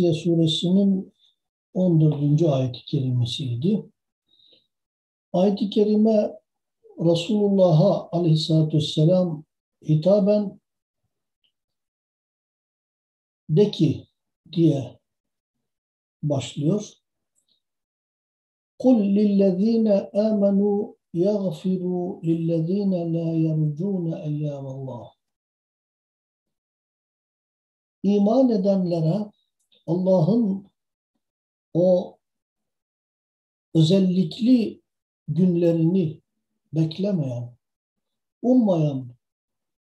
Casiye suresinin 14. ayet-i kerimesiydi. Ayet-i kerime Resulullah'a aleyhissalatü vesselam hitaben de ki diye başlıyor. Kul lillezine amenu yaghfiru lillezine la yercune eyyamallah. İman edenlere Allah'ın o özellikli günlerini beklemeyen, ummayan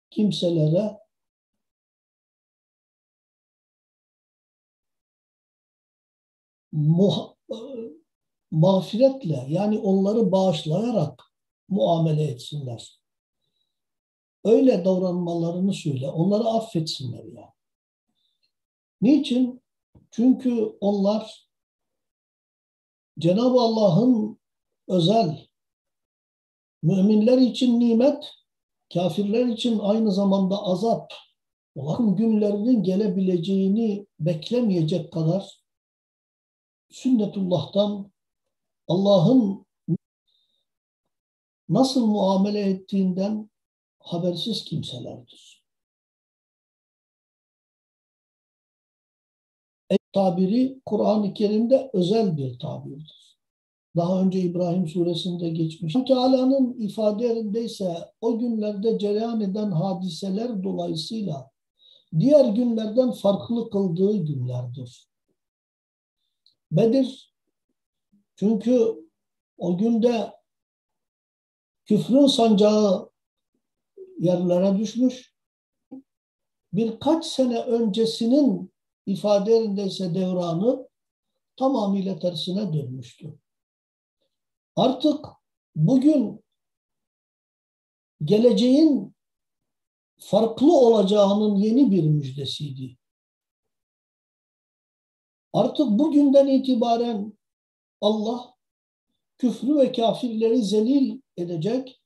kimselere muha, mağfiretle yani onları bağışlayarak muamele etsinler. Öyle davranmalarını söyle. Onları affetsinler ya. Yani. Niçin? Çünkü onlar Cenab-ı Allah'ın özel müminler için nimet, kafirler için aynı zamanda azap olan günlerinin gelebileceğini beklemeyecek kadar sünnetullah'tan Allah'ın nasıl muamele ettiğinden habersiz kimselerdir. Tabiri Kur'an-ı Kerim'de özel bir tabirdir. Daha önce İbrahim suresinde geçmiş. Teala'nın ifadelerindeyse o günlerde cereyan eden hadiseler dolayısıyla diğer günlerden farklı kıldığı günlerdir. Bedir çünkü o günde küfrün sancağı yerlere düşmüş. Birkaç sene öncesinin ifade ise devranı tamamıyla tersine dönmüştü. Artık bugün geleceğin farklı olacağının yeni bir müjdesiydi. Artık bugünden itibaren Allah küfrü ve kafirleri zelil edecek,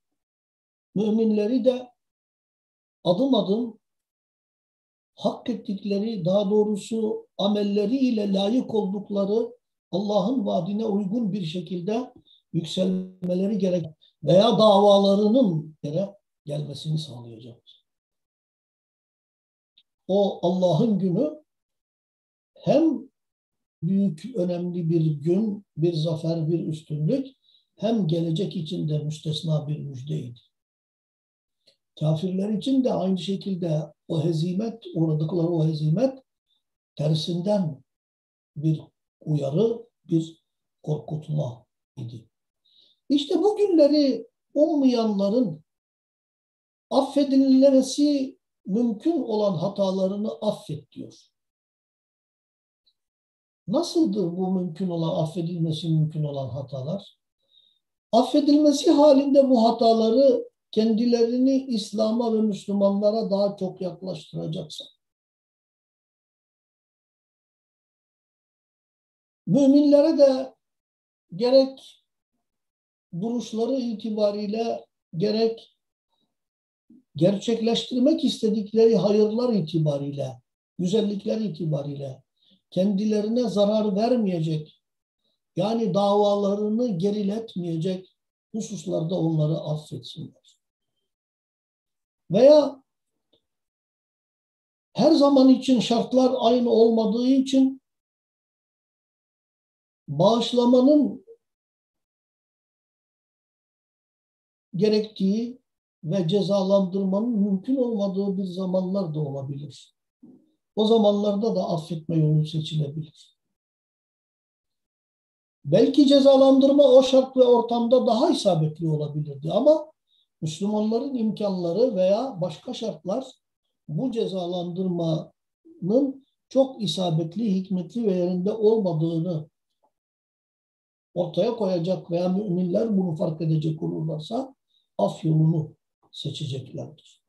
müminleri de adım adım hak ettikleri, daha doğrusu amelleriyle layık oldukları Allah'ın vaadine uygun bir şekilde yükselmeleri gerek veya davalarının yere gelmesini sağlayacak. O Allah'ın günü hem büyük, önemli bir gün, bir zafer, bir üstünlük hem gelecek için de müstesna bir müjdeydi. Kafirler için de aynı şekilde o hezimet, uğradıkları o hezimet tersinden bir uyarı, bir korkutma idi. İşte bu günleri ummayanların affedilmesi mümkün olan hatalarını affet diyor. Nasıldır bu mümkün olan, affedilmesi mümkün olan hatalar? Affedilmesi halinde bu hataları kendilerini İslam'a ve Müslümanlara daha çok yaklaştıracaksa, müminlere de gerek duruşları itibariyle gerek gerçekleştirmek istedikleri hayırlar itibariyle, güzellikler itibariyle kendilerine zarar vermeyecek, yani davalarını geriletmeyecek hususlarda onları affetsinler. Veya her zaman için şartlar aynı olmadığı için bağışlamanın gerektiği ve cezalandırmanın mümkün olmadığı bir zamanlar da olabilir. O zamanlarda da affetme yolu seçilebilir. Belki cezalandırma o şart ve ortamda daha isabetli olabilirdi ama Müslümanların imkanları veya başka şartlar bu cezalandırmanın çok isabetli, hikmetli ve yerinde olmadığını ortaya koyacak veya müminler bunu fark edecek olurlarsa af yolunu seçeceklerdir.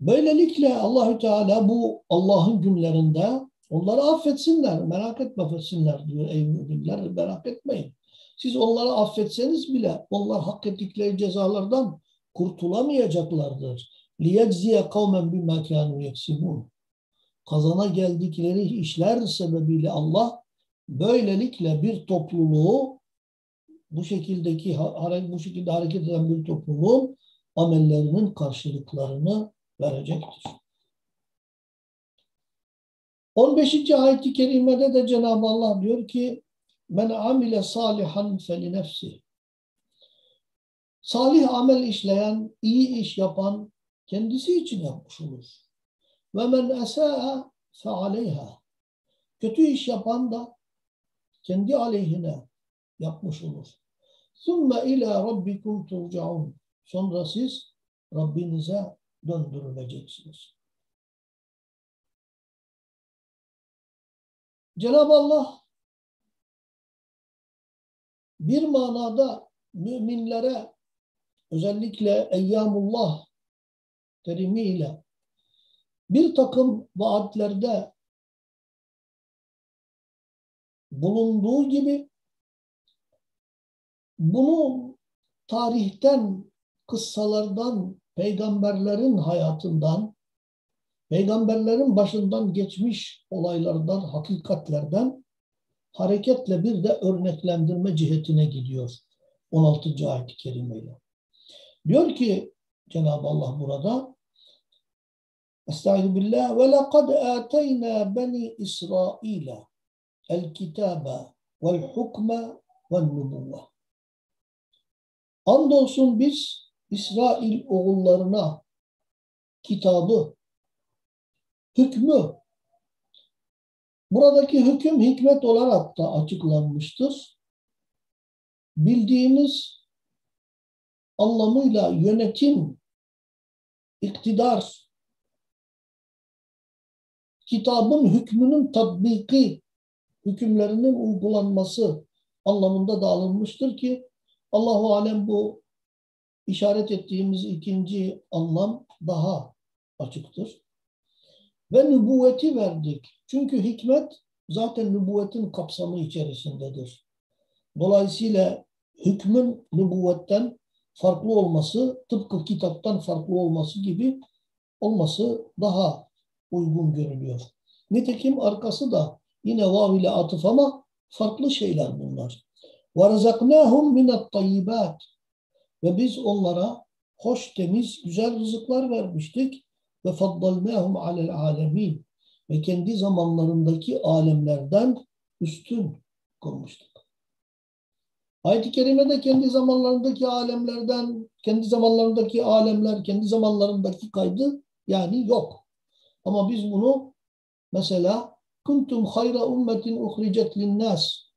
Böylelikle Allahü Teala bu Allah'ın günlerinde onları affetsinler, merak etmesinler diyor ey müminler, merak etmeyin. Siz onları affetseniz bile onlar hak ettikleri cezalardan kurtulamayacaklardır. لِيَجْزِيَ قَوْمًا بِمَا كَانُوا يَكْسِبُونَ kazana geldikleri işler sebebiyle Allah böylelikle bir topluluğu bu şekildeki bu şekilde hareket eden bir topluluğun amellerinin karşılıklarını verecektir. 15. ayet-i kerimede de Cenab-ı Allah diyor ki men amile salihan feli nefsi salih amel işleyen, iyi iş yapan kendisi için yapmış olur. Ve men esa'a fe aleyha kötü iş yapan da kendi aleyhine yapmış olur. ثُمَّ ila rabbikum turcaun. Sonra siz Rabbinize döndürüleceksiniz. Cenab-ı Allah bir manada müminlere özellikle Eyyamullah terimiyle bir takım vaatlerde bulunduğu gibi bunu tarihten, kıssalardan, peygamberlerin hayatından, peygamberlerin başından geçmiş olaylardan, hakikatlerden hareketle bir de örneklendirme cihetine gidiyor. 16. ayet-i kerimeyle. Diyor ki Cenab-ı Allah burada Estaizu billah ve lekad ateyna beni İsrail'e el kitabe vel hukme vel nubuvve. Andolsun biz İsrail oğullarına kitabı, hükmü, buradaki hüküm hikmet olarak da açıklanmıştır. Bildiğimiz anlamıyla yönetim, iktidar, kitabın hükmünün tatbiki, hükümlerinin uygulanması anlamında da alınmıştır ki Allahu alem bu işaret ettiğimiz ikinci anlam daha açıktır Ve nübüvveti verdik. Çünkü hikmet zaten nübüvvetin kapsamı içerisindedir. Dolayısıyla hükmün nübüvvetten farklı olması, tıpkı kitaptan farklı olması gibi olması daha uygun görünüyor. Nitekim arkası da yine vav ile atıf ama farklı şeyler bunlar. وَرَزَقْنَاهُمْ مِنَ الطَّيِّبَاتِ Ve biz onlara hoş, temiz, güzel rızıklar vermiştik. Ve faddalnâhum alel alemin. Ve kendi zamanlarındaki alemlerden üstün kılmıştık. Ayet-i Kerime'de kendi zamanlarındaki alemlerden, kendi zamanlarındaki alemler, kendi zamanlarındaki kaydı yani yok. Ama biz bunu mesela kuntum hayra ummetin uhricet linnas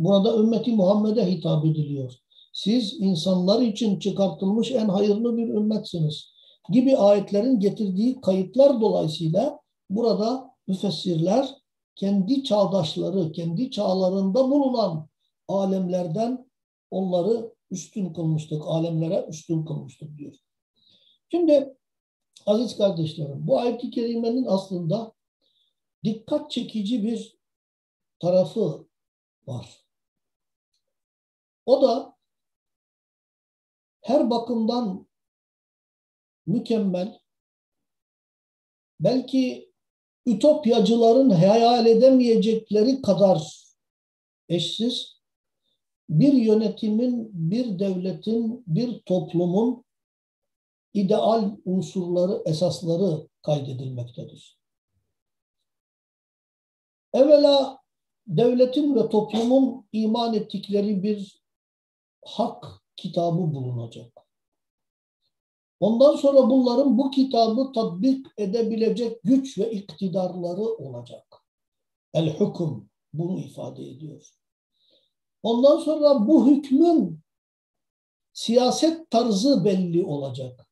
Burada ümmeti Muhammed'e hitap ediliyor. Siz insanlar için çıkartılmış en hayırlı bir ümmetsiniz gibi ayetlerin getirdiği kayıtlar dolayısıyla burada müfessirler kendi çağdaşları, kendi çağlarında bulunan alemlerden onları üstün kılmıştık, alemlere üstün kılmıştık diyor. Şimdi aziz kardeşlerim bu ayet-i kerimenin aslında dikkat çekici bir tarafı var. O da her bakımdan mükemmel, belki ütopyacıların hayal edemeyecekleri kadar eşsiz bir yönetimin, bir devletin, bir toplumun ideal unsurları, esasları kaydedilmektedir. Evvela devletin ve toplumun iman ettikleri bir hak kitabı bulunacak. Ondan sonra bunların bu kitabı tatbik edebilecek güç ve iktidarları olacak. El hüküm bunu ifade ediyor. Ondan sonra bu hükmün siyaset tarzı belli olacak.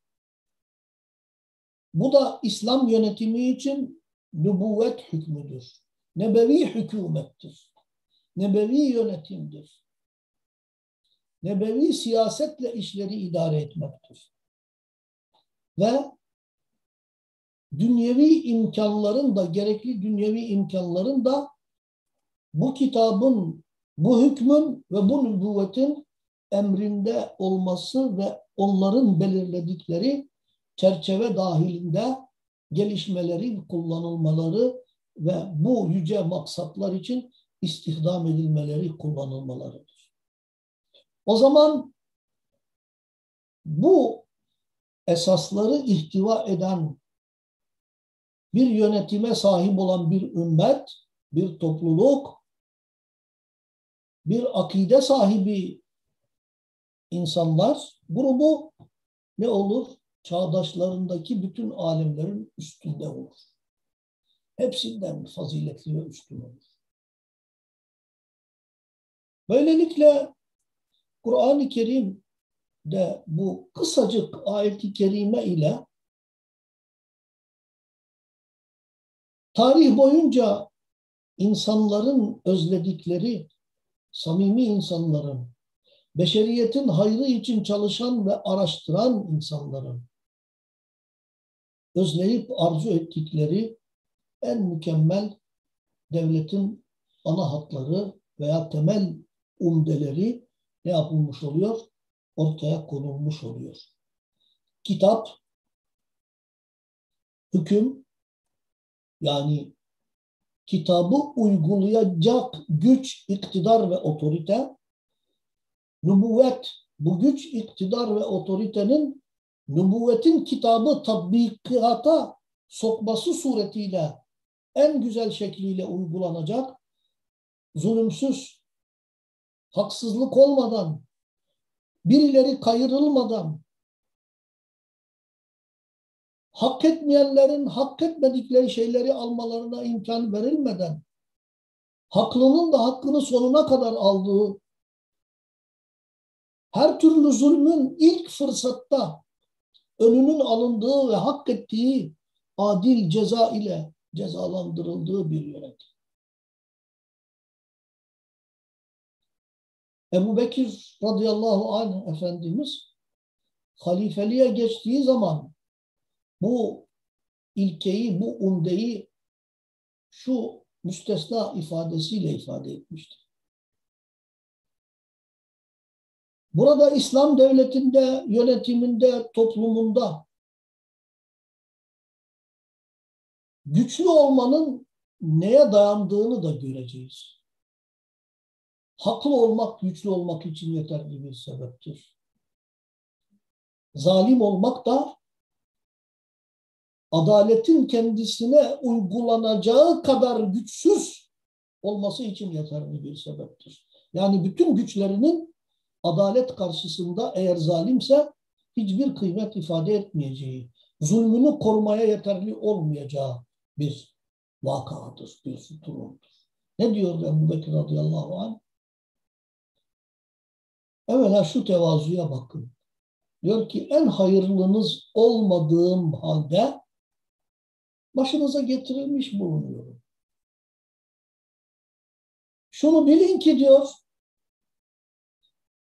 Bu da İslam yönetimi için nübüvvet hükmüdür. Nebevi hükümettir. Nebevi yönetimdir nebevi siyasetle işleri idare etmektir. Ve dünyevi imkanların da gerekli dünyevi imkanların da bu kitabın, bu hükmün ve bu nübüvvetin emrinde olması ve onların belirledikleri çerçeve dahilinde gelişmelerin kullanılmaları ve bu yüce maksatlar için istihdam edilmeleri, kullanılmalarıdır. O zaman bu esasları ihtiva eden bir yönetime sahip olan bir ümmet, bir topluluk, bir akide sahibi insanlar grubu ne olur? Çağdaşlarındaki bütün alimlerin üstünde olur. Hepsinden faziletli ve üstün olur. Böylelikle Kur'an-ı Kerim de bu kısacık ayet-i kerime ile tarih boyunca insanların özledikleri, samimi insanların, beşeriyetin hayrı için çalışan ve araştıran insanların özleyip arzu ettikleri en mükemmel devletin ana hatları veya temel umdeleri ne yapılmış oluyor? Ortaya konulmuş oluyor. Kitap, hüküm, yani kitabı uygulayacak güç, iktidar ve otorite, nübüvvet, bu güç, iktidar ve otoritenin nübüvvetin kitabı tatbikata sokması suretiyle en güzel şekliyle uygulanacak, zulümsüz, haksızlık olmadan, birileri kayırılmadan, hak etmeyenlerin hak etmedikleri şeyleri almalarına imkan verilmeden, haklının da hakkını sonuna kadar aldığı, her türlü zulmün ilk fırsatta önünün alındığı ve hak ettiği adil ceza ile cezalandırıldığı bir yönetim. Ebu Bekir radıyallahu anh Efendimiz halifeliğe geçtiği zaman bu ilkeyi, bu umdeyi şu müstesna ifadesiyle ifade etmiştir. Burada İslam devletinde, yönetiminde, toplumunda güçlü olmanın neye dayandığını da göreceğiz. Haklı olmak, güçlü olmak için yeterli bir sebeptir. Zalim olmak da adaletin kendisine uygulanacağı kadar güçsüz olması için yeterli bir sebeptir. Yani bütün güçlerinin adalet karşısında eğer zalimse hiçbir kıymet ifade etmeyeceği, zulmünü korumaya yeterli olmayacağı bir vakadır, bir durumdur. Ne diyor Ebu Bekir radıyallahu anh? Evvela şu tevazuya bakın. Diyor ki en hayırlınız olmadığım halde başınıza getirilmiş bulunuyorum. Şunu bilin ki diyor,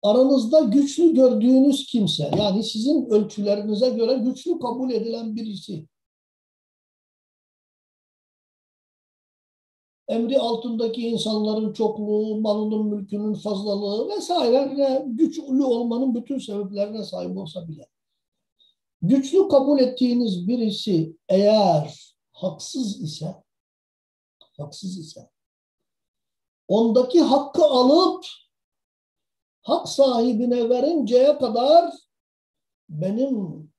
aranızda güçlü gördüğünüz kimse, yani sizin ölçülerinize göre güçlü kabul edilen birisi, emri altındaki insanların çokluğu, malının, mülkünün fazlalığı vesaire güçlü olmanın bütün sebeplerine sahip olsa bile. Güçlü kabul ettiğiniz birisi eğer haksız ise haksız ise ondaki hakkı alıp hak sahibine verinceye kadar benim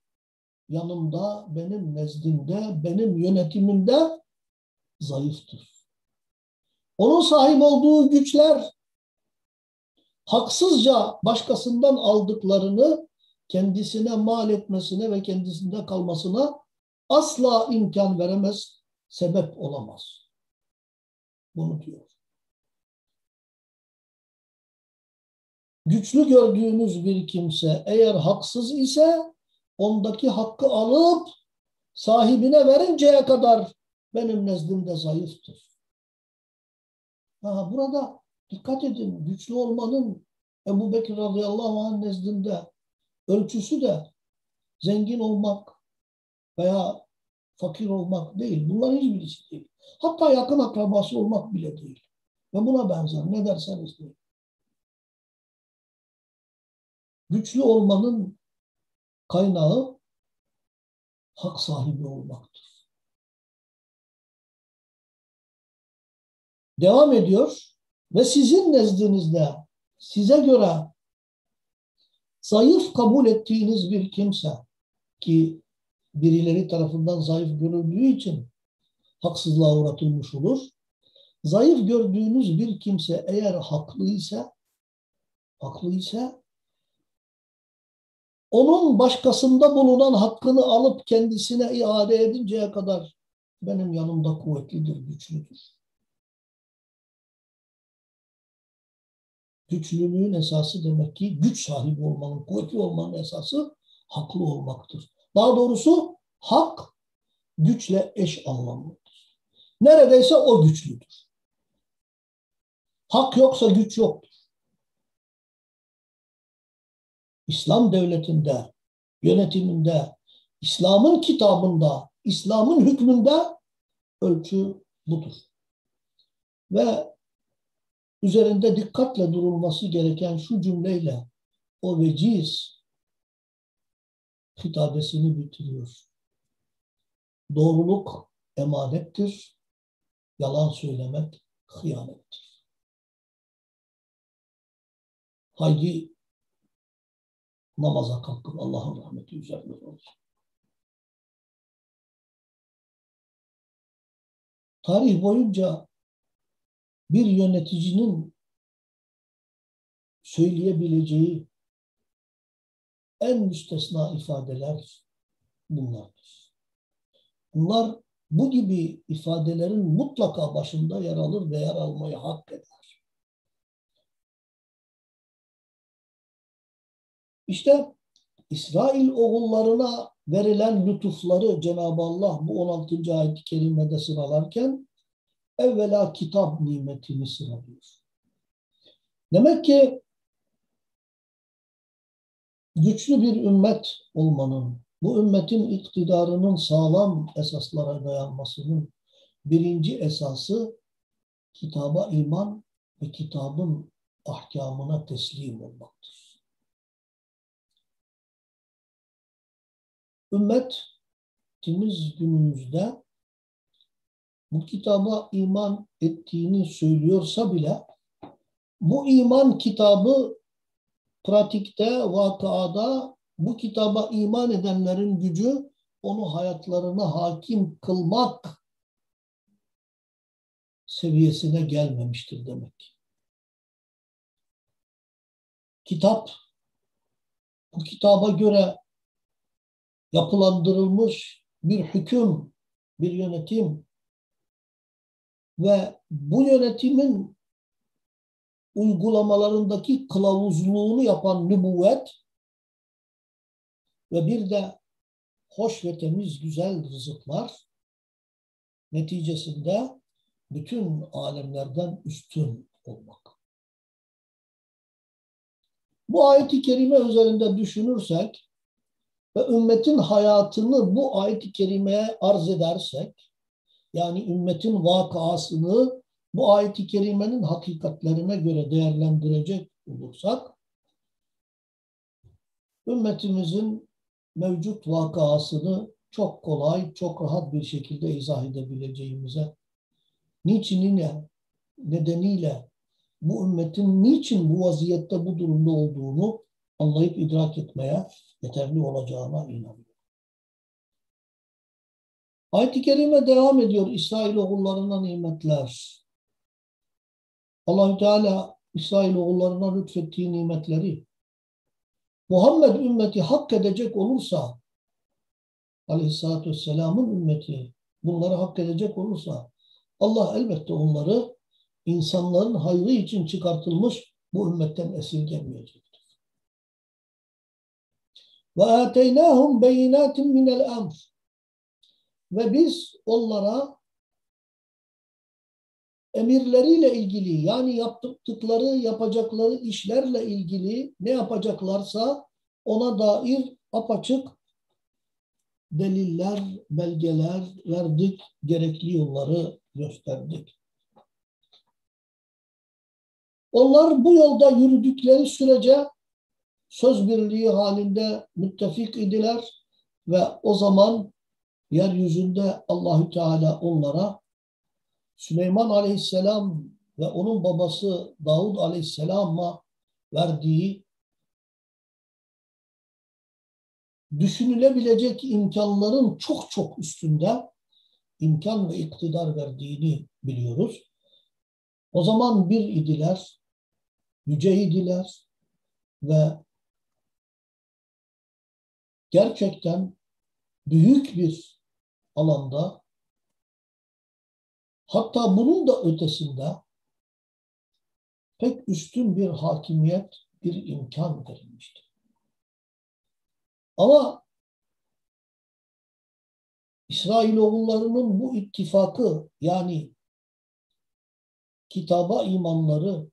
yanımda, benim nezdimde, benim yönetimimde zayıftır. Onun sahip olduğu güçler haksızca başkasından aldıklarını kendisine mal etmesine ve kendisinde kalmasına asla imkan veremez, sebep olamaz. Bunu diyor. Güçlü gördüğünüz bir kimse eğer haksız ise ondaki hakkı alıp sahibine verinceye kadar benim nezdimde zayıftır. Ha, burada dikkat edin güçlü olmanın Ebu Bekir radıyallahu anh nezdinde ölçüsü de zengin olmak veya fakir olmak değil. Bunların hiçbirisi değil. Hatta yakın akrabası olmak bile değil. Ve buna benzer ne derseniz deyin. Güçlü olmanın kaynağı hak sahibi olmaktır. Devam ediyor ve sizin nezdinizde size göre zayıf kabul ettiğiniz bir kimse ki birileri tarafından zayıf görüldüğü için haksızlığa uğratılmış olur. Zayıf gördüğünüz bir kimse eğer haklıysa haklıysa onun başkasında bulunan hakkını alıp kendisine iade edinceye kadar benim yanımda kuvvetlidir, güçlüdür. Güçlülüğün esası demek ki güç sahibi olmanın, kuvvetli olmanın esası haklı olmaktır. Daha doğrusu hak güçle eş anlamlıdır. Neredeyse o güçlüdür. Hak yoksa güç yoktur. İslam devletinde, yönetiminde, İslam'ın kitabında, İslam'ın hükmünde ölçü budur. Ve üzerinde dikkatle durulması gereken şu cümleyle o veciz hitabesini bitiriyor. Doğruluk emanettir, yalan söylemek hıyanettir. Haydi namaza kalkın. Allah'ın rahmeti üzerine olsun. Tarih boyunca bir yöneticinin söyleyebileceği en müstesna ifadeler bunlardır. Bunlar bu gibi ifadelerin mutlaka başında yer alır ve yer almayı hak eder. İşte İsrail oğullarına verilen lütufları Cenab-ı Allah bu 16. ayet-i kerimede sıralarken evvela kitap nimetini sıralıyor. Demek ki güçlü bir ümmet olmanın, bu ümmetin iktidarının sağlam esaslara dayanmasının birinci esası kitaba iman ve kitabın ahkamına teslim olmaktır. Ümmetimiz günümüzde bu kitaba iman ettiğini söylüyorsa bile bu iman kitabı pratikte, vakada bu kitaba iman edenlerin gücü onu hayatlarına hakim kılmak seviyesine gelmemiştir demek. Kitap bu kitaba göre yapılandırılmış bir hüküm, bir yönetim ve bu yönetimin uygulamalarındaki kılavuzluğunu yapan nübüvvet ve bir de hoş ve temiz güzel rızıklar neticesinde bütün alemlerden üstün olmak. Bu ayeti kerime üzerinde düşünürsek ve ümmetin hayatını bu ayet-i kerimeye arz edersek, yani ümmetin vakasını bu ayet-i kerimenin hakikatlerine göre değerlendirecek olursak, ümmetimizin mevcut vakasını çok kolay, çok rahat bir şekilde izah edebileceğimize, niçinine, nedeniyle bu ümmetin niçin bu vaziyette, bu durumda olduğunu anlayıp idrak etmeye yeterli olacağına inanıyorum. Ayet-i Kerime devam ediyor İsrail oğullarına nimetler. allah Teala İsrail oğullarına lütfettiği nimetleri Muhammed ümmeti hak edecek olursa Aleyhisselatü Vesselam'ın ümmeti bunları hak edecek olursa Allah elbette onları insanların hayrı için çıkartılmış bu ümmetten esirgemeyecektir. Ve ateynâhum beyinâtin minel emr. Ve biz onlara emirleriyle ilgili yani yaptıkları, yapacakları işlerle ilgili ne yapacaklarsa ona dair apaçık deliller, belgeler verdik, gerekli yolları gösterdik. Onlar bu yolda yürüdükleri sürece söz birliği halinde müttefik idiler ve o zaman yeryüzünde Allahü Teala onlara Süleyman Aleyhisselam ve onun babası Davud Aleyhisselam'a verdiği düşünülebilecek imkanların çok çok üstünde imkan ve iktidar verdiğini biliyoruz. O zaman bir idiler, yüce idiler ve gerçekten büyük bir alanda hatta bunun da ötesinde pek üstün bir hakimiyet, bir imkan verilmiştir. Ama İsrailoğullarının bu ittifakı yani kitaba imanları,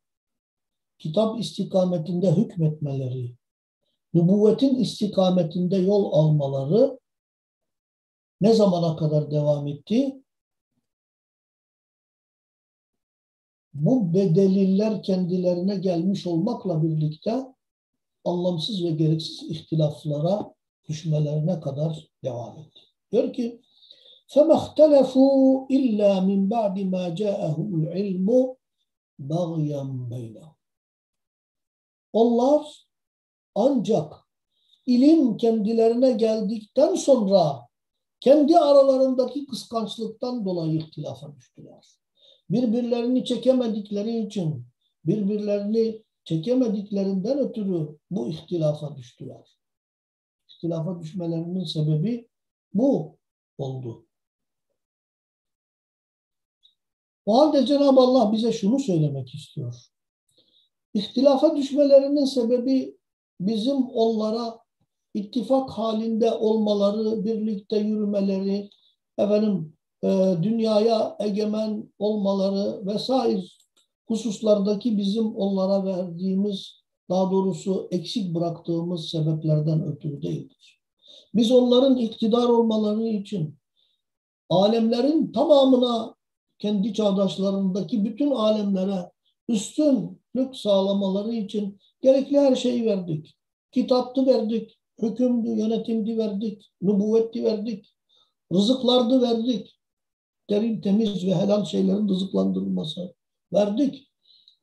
kitap istikametinde hükmetmeleri, nübüvvetin istikametinde yol almaları ne zamana kadar devam etti? Bu bedeliller kendilerine gelmiş olmakla birlikte anlamsız ve gereksiz ihtilaflara düşmelerine kadar devam etti. Diyor ki فَمَا اخْتَلَفُوا إِلَّا مِنْ بَعْدِ مَا جَاءَهُمُ الْعِلْمُ بَغْيًا بَيْنَهُمْ Onlar ancak ilim kendilerine geldikten sonra kendi aralarındaki kıskançlıktan dolayı ihtilafa düştüler. Birbirlerini çekemedikleri için, birbirlerini çekemediklerinden ötürü bu ihtilafa düştüler. İhtilafa düşmelerinin sebebi bu oldu. O halde Cenab-ı Allah bize şunu söylemek istiyor. İhtilafa düşmelerinin sebebi bizim onlara ittifak halinde olmaları, birlikte yürümeleri, efendim e, dünyaya egemen olmaları vesaire hususlardaki bizim onlara verdiğimiz, daha doğrusu eksik bıraktığımız sebeplerden ötürü değildir. Biz onların iktidar olmaları için alemlerin tamamına kendi çağdaşlarındaki bütün alemlere üstünlük sağlamaları için gerekli her şeyi verdik. Kitaptı verdik, hükümdü, yönetimdi verdik, nübüvvetti verdik, rızıklardı verdik. Derin, temiz ve helal şeylerin rızıklandırılması verdik.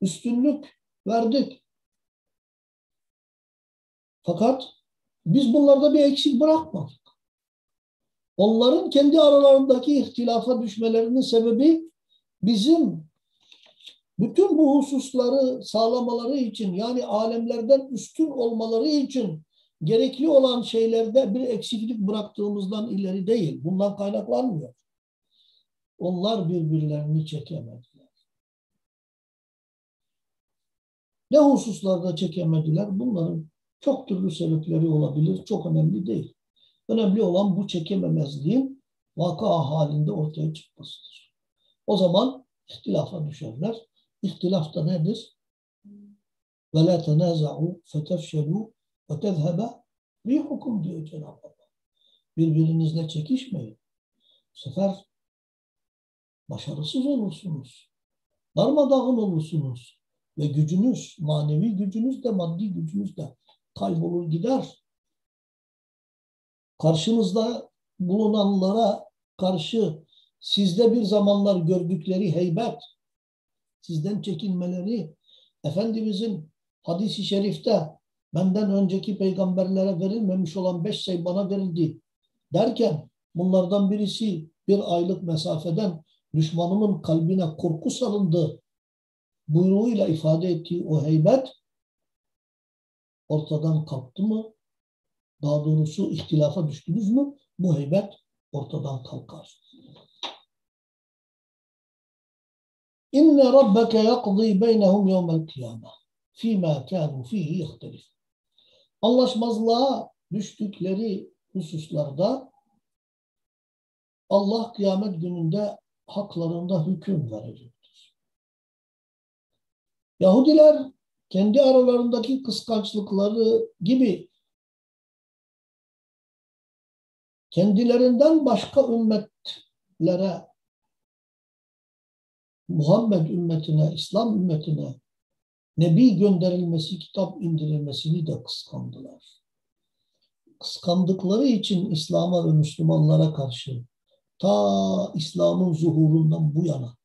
Üstünlük verdik. Fakat biz bunlarda bir eksik bırakmadık. Onların kendi aralarındaki ihtilafa düşmelerinin sebebi bizim bütün bu hususları sağlamaları için yani alemlerden üstün olmaları için gerekli olan şeylerde bir eksiklik bıraktığımızdan ileri değil. Bundan kaynaklanmıyor. Onlar birbirlerini çekemediler. Ne hususlarda çekemediler? Bunların çok türlü sebepleri olabilir. Çok önemli değil. Önemli olan bu çekememezliğin vaka halinde ortaya çıkmasıdır. O zaman ihtilafa düşerler. İhtilaf da nedir? وَلَا تَنَازَعُوا فَتَفْشَلُوا ve tezhebe rihukum diyor Cenab-ı Allah. Birbirinizle çekişmeyin. Bu sefer başarısız olursunuz. Darmadağın olursunuz. Ve gücünüz, manevi gücünüz de maddi gücünüz de kaybolur gider. Karşınızda bulunanlara karşı sizde bir zamanlar gördükleri heybet, sizden çekinmeleri, Efendimizin hadisi şerifte benden önceki peygamberlere verilmemiş olan beş şey bana verildi derken bunlardan birisi bir aylık mesafeden düşmanımın kalbine korku salındı buyruğuyla ifade ettiği o heybet ortadan kalktı mı? daha doğrusu ihtilafa düştünüz mü bu heybet ortadan kalkar. İnne rabbeke yakzi beynehum yevmel kıyame fîmâ kânû fîhî yehtelif. Anlaşmazlığa düştükleri hususlarda Allah kıyamet gününde haklarında hüküm verecektir. Yahudiler kendi aralarındaki kıskançlıkları gibi kendilerinden başka ümmetlere Muhammed ümmetine, İslam ümmetine Nebi gönderilmesi, kitap indirilmesini de kıskandılar. Kıskandıkları için İslam'a ve Müslümanlara karşı ta İslam'ın zuhurundan bu yana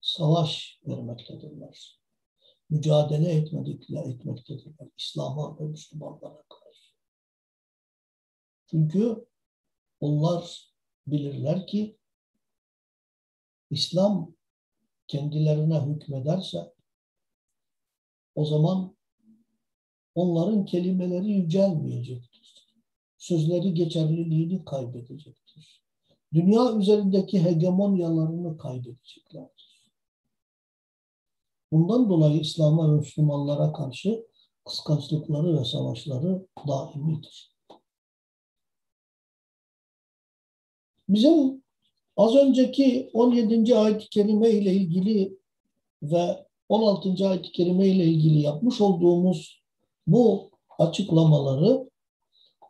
savaş vermektedirler. Mücadele etmedikler, etmektedirler. İslam'a ve Müslümanlara karşı. Çünkü onlar bilirler ki İslam kendilerine hükmederse o zaman onların kelimeleri yücelmeyecektir. Sözleri geçerliliğini kaybedecektir. Dünya üzerindeki hegemonyalarını kaybedeceklerdir. Bundan dolayı İslam'a ve Müslümanlara karşı kıskançlıkları ve savaşları daimidir. Bizim az önceki 17. ayet-i kerime ile ilgili ve 16. ayet-i kerime ile ilgili yapmış olduğumuz bu açıklamaları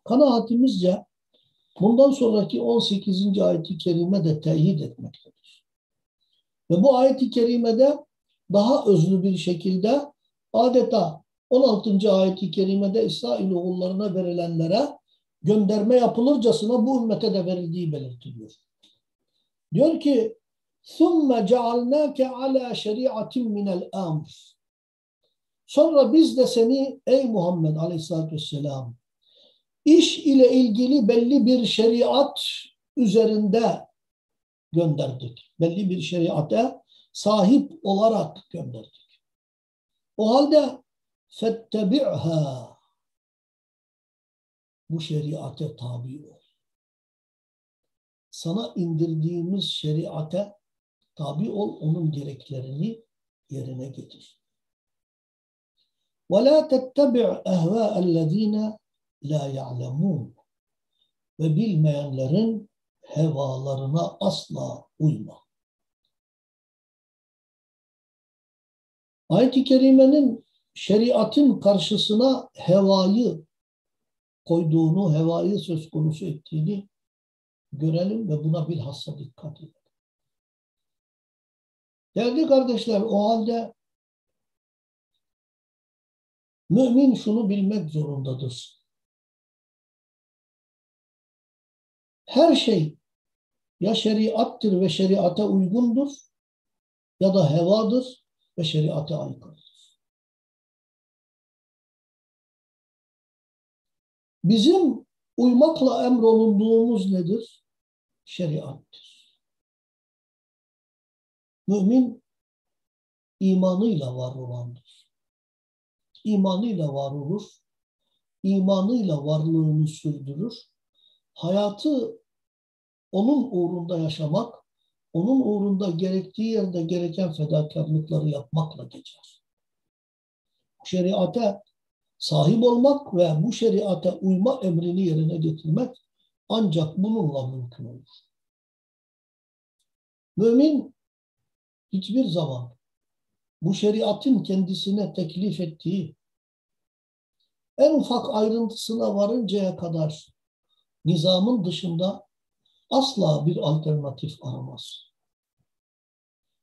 kanaatimizce bundan sonraki 18. ayet-i kerime de teyit etmektedir. Ve bu ayet-i kerimede daha özlü bir şekilde adeta 16. ayet-i kerimede İsrail oğullarına verilenlere gönderme yapılırcasına bu ümmete de verildiği belirtiliyor. Diyor ki ثُمَّ جَعَلْنَاكَ عَلَى شَرِيعَةٍ مِنَ الْاَمْرِ Sonra biz de seni ey Muhammed Aleyhisselatü Vesselam iş ile ilgili belli bir şeriat üzerinde gönderdik. Belli bir şeriate sahip olarak gönderdik. O halde fettebi'ha bu şeriate tabi ol. Sana indirdiğimiz şeriate tabi ol, onun gereklerini yerine getir. وَلَا تَتَّبِعْ اَهْوَاءَ الَّذ۪ينَ لَا يَعْلَمُونَ Ve bilmeyenlerin hevalarına asla uyma. Ayet-i Kerime'nin şeriatın karşısına hevayı koyduğunu, hevayı söz konusu ettiğini görelim ve buna bilhassa dikkat edelim. Değerli kardeşler o halde mümin şunu bilmek zorundadır. Her şey ya şeriattır ve şeriata uygundur ya da hevadır ve şeriata aykırıdır. Bizim uymakla emrolunduğumuz nedir? Şeriattır. Mümin imanıyla var olandır. İmanıyla var olur. İmanıyla varlığını sürdürür. Hayatı onun uğrunda yaşamak, onun uğrunda gerektiği yerde gereken fedakarlıkları yapmakla geçer. Şeriate sahip olmak ve bu şeriata uyma emrini yerine getirmek ancak bununla mümkün olur. Mümin hiçbir zaman bu şeriatın kendisine teklif ettiği en ufak ayrıntısına varıncaya kadar nizamın dışında asla bir alternatif aramaz.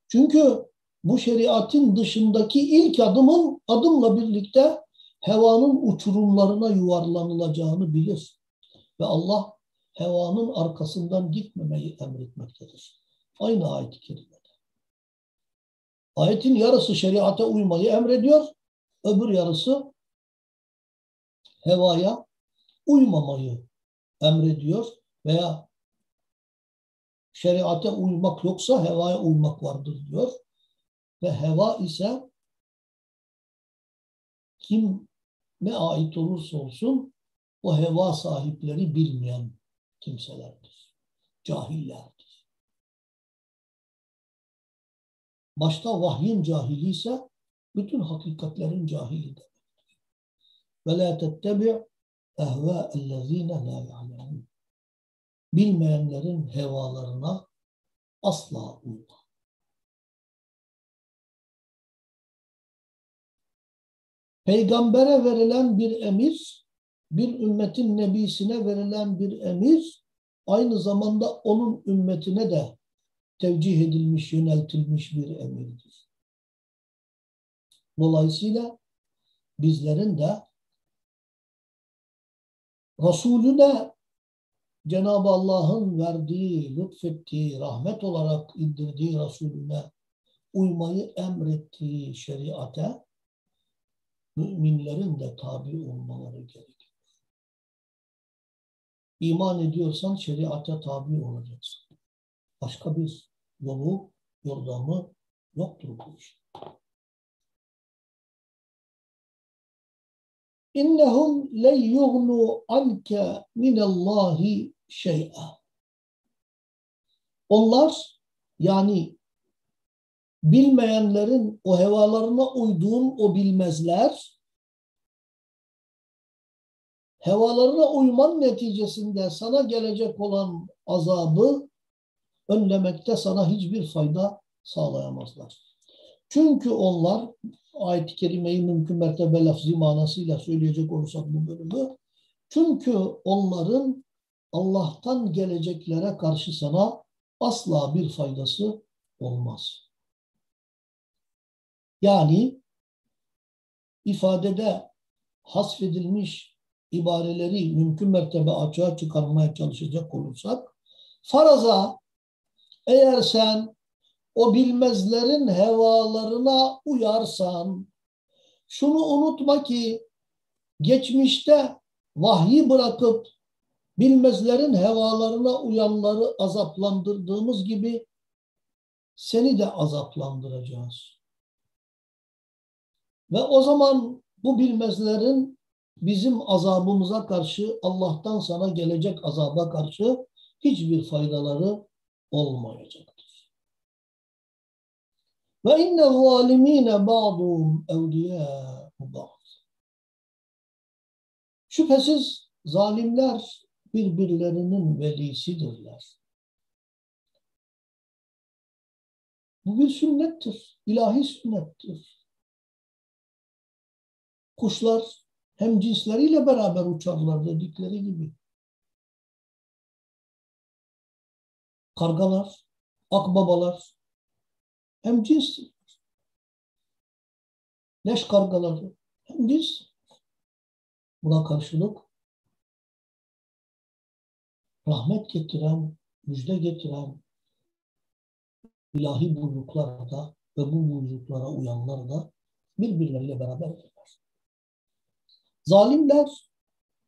Çünkü bu şeriatın dışındaki ilk adımın adımla birlikte hevanın uçurumlarına yuvarlanılacağını bilir. Ve Allah hevanın arkasından gitmemeyi emretmektedir. Aynı ayet-i kerimede. Ayetin yarısı şeriata uymayı emrediyor, öbür yarısı hevaya uymamayı emrediyor veya şeriate uymak yoksa hevaya uymak vardır diyor. Ve heva ise kim ne ait olursa olsun o heva sahipleri bilmeyen kimselerdir. Cahillerdir. Başta vahyin cahili ise bütün hakikatlerin cahili demektir. Ve la tettebi' ehvâ'ellezîne la ya'lemûn. Bilmeyenlerin hevalarına asla uyma. peygambere verilen bir emir, bir ümmetin nebisine verilen bir emir, aynı zamanda onun ümmetine de tevcih edilmiş, yöneltilmiş bir emirdir. Dolayısıyla bizlerin de Resulüne Cenab-ı Allah'ın verdiği, lütfettiği, rahmet olarak indirdiği Resulüne uymayı emrettiği şeriate müminlerin de tabi olmaları gerekir. İman ediyorsan şeriate tabi olacaksın. Başka bir yolu, yordamı yoktur bu iş. İnnehum le yugnu anke minallahi şey'a. Onlar yani bilmeyenlerin o hevalarına uyduğun o bilmezler hevalarına uyman neticesinde sana gelecek olan azabı önlemekte sana hiçbir fayda sağlayamazlar. Çünkü onlar ayet-i kerimeyi mümkün mertebe lafzi manasıyla söyleyecek olursak bu bölümü çünkü onların Allah'tan geleceklere karşı sana asla bir faydası olmaz. Yani ifadede hasfedilmiş ibareleri mümkün mertebe açığa çıkarmaya çalışacak olursak faraza eğer sen o bilmezlerin hevalarına uyarsan şunu unutma ki geçmişte vahyi bırakıp bilmezlerin hevalarına uyanları azaplandırdığımız gibi seni de azaplandıracağız. Ve o zaman bu bilmezlerin bizim azabımıza karşı Allah'tan sana gelecek azaba karşı hiçbir faydaları olmayacaktır. Ve inne zalimine ba'duhum evliyâ'u ba'd. Şüphesiz zalimler birbirlerinin velisidirler. Bu bir sünnettir, ilahi sünnettir. Kuşlar hem cinsleriyle beraber uçarlar dedikleri gibi. Kargalar, akbabalar hem cins leş kargaları hem cins buna karşılık rahmet getiren, müjde getiren ilahi buyruklar da ve bu buyruklara uyanlar da birbirleriyle beraberdirler. Zalimler